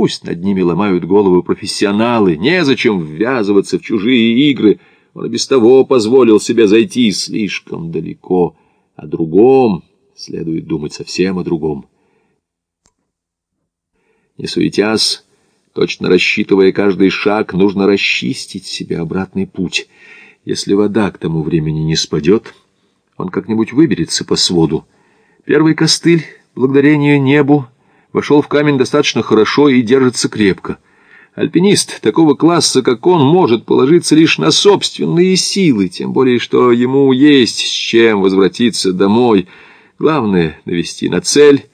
Пусть над ними ломают головы профессионалы, незачем ввязываться в чужие игры. Он и без того позволил себе зайти слишком далеко. О другом следует думать совсем о другом. Не суетясь, точно рассчитывая каждый шаг, нужно расчистить себе обратный путь. Если вода к тому времени не спадет, он как-нибудь выберется по своду. Первый костыль, благодарение небу, вошел в камень достаточно хорошо и держится крепко. Альпинист такого класса, как он, может положиться лишь на собственные силы, тем более, что ему есть с чем возвратиться домой. Главное — навести на цель,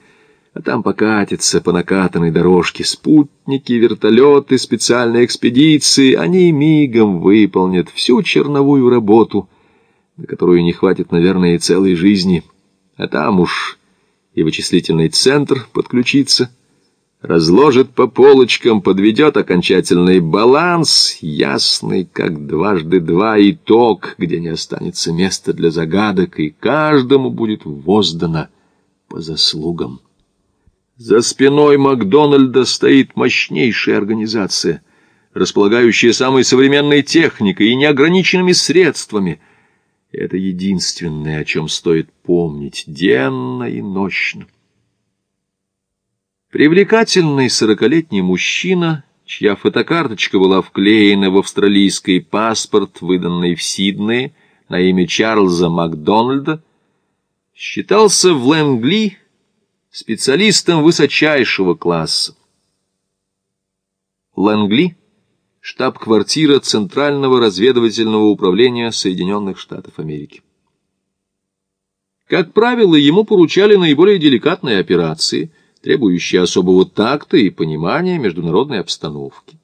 а там покатится по накатанной дорожке. Спутники, вертолеты, специальные экспедиции, они мигом выполнят всю черновую работу, на которую не хватит, наверное, и целой жизни. А там уж и вычислительный центр подключится, разложит по полочкам, подведет окончательный баланс, ясный, как дважды два итог, где не останется места для загадок, и каждому будет воздано по заслугам. За спиной Макдональда стоит мощнейшая организация, располагающая самой современной техникой и неограниченными средствами — это единственное, о чем стоит помнить денно и нощно. Привлекательный сорокалетний мужчина, чья фотокарточка была вклеена в австралийский паспорт, выданный в Сиднее на имя Чарльза Макдональда, считался в Лэнгли специалистом высочайшего класса. Лэнгли — штаб-квартира Центрального разведывательного управления Соединенных Штатов Америки. Как правило, ему поручали наиболее деликатные операции, требующие особого такта и понимания международной обстановки.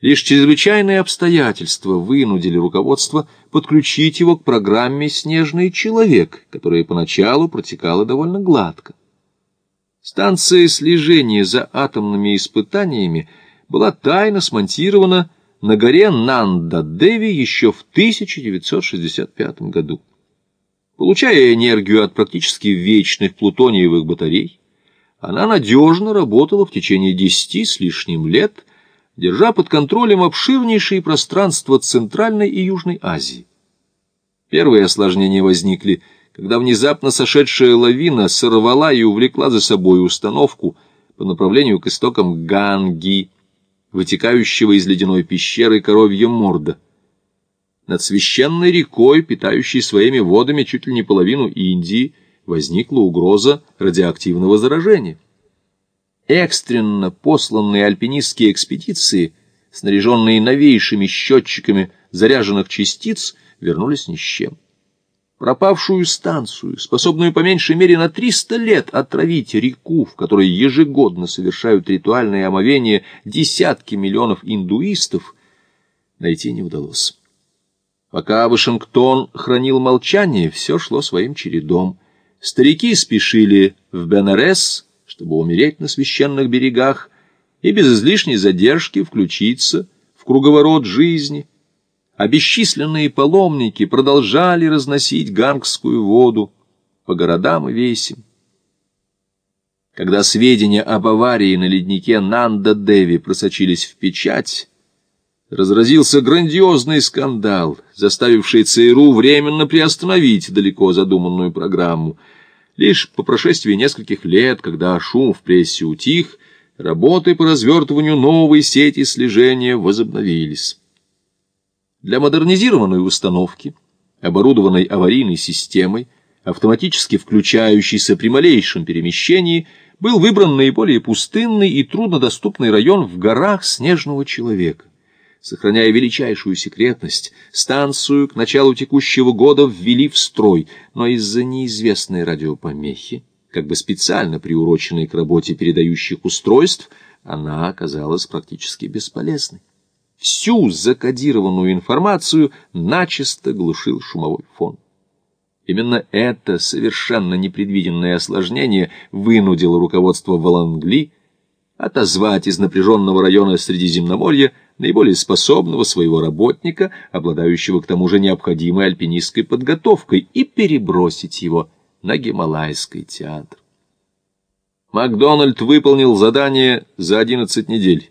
Лишь чрезвычайные обстоятельства вынудили руководство подключить его к программе «Снежный человек», которая поначалу протекала довольно гладко. Станция слежения за атомными испытаниями – была тайно смонтирована на горе Нанда-Деви еще в 1965 году. Получая энергию от практически вечных плутониевых батарей, она надежно работала в течение десяти с лишним лет, держа под контролем обширнейшие пространства Центральной и Южной Азии. Первые осложнения возникли, когда внезапно сошедшая лавина сорвала и увлекла за собой установку по направлению к истокам Ганги, вытекающего из ледяной пещеры коровья морда. Над священной рекой, питающей своими водами чуть ли не половину Индии, возникла угроза радиоактивного заражения. Экстренно посланные альпинистские экспедиции, снаряженные новейшими счетчиками заряженных частиц, вернулись ни с чем пропавшую станцию, способную по меньшей мере на 300 лет отравить реку, в которой ежегодно совершают ритуальные омовения десятки миллионов индуистов, найти не удалось. Пока Вашингтон хранил молчание, все шло своим чередом. Старики спешили в Бенарес, чтобы умереть на священных берегах, и без излишней задержки включиться в круговорот жизни — а бесчисленные паломники продолжали разносить гангскую воду по городам и весям. Когда сведения об аварии на леднике Нанда-Деви просочились в печать, разразился грандиозный скандал, заставивший ЦРУ временно приостановить далеко задуманную программу. Лишь по прошествии нескольких лет, когда шум в прессе утих, работы по развертыванию новой сети слежения возобновились. Для модернизированной установки, оборудованной аварийной системой, автоматически включающейся при малейшем перемещении, был выбран наиболее пустынный и труднодоступный район в горах Снежного Человека. Сохраняя величайшую секретность, станцию к началу текущего года ввели в строй, но из-за неизвестной радиопомехи, как бы специально приуроченной к работе передающих устройств, она оказалась практически бесполезной всю закодированную информацию начисто глушил шумовой фон. Именно это совершенно непредвиденное осложнение вынудило руководство Валангли отозвать из напряженного района Средиземноморья наиболее способного своего работника, обладающего к тому же необходимой альпинистской подготовкой, и перебросить его на Гималайский театр. Макдональд выполнил задание за 11 недель.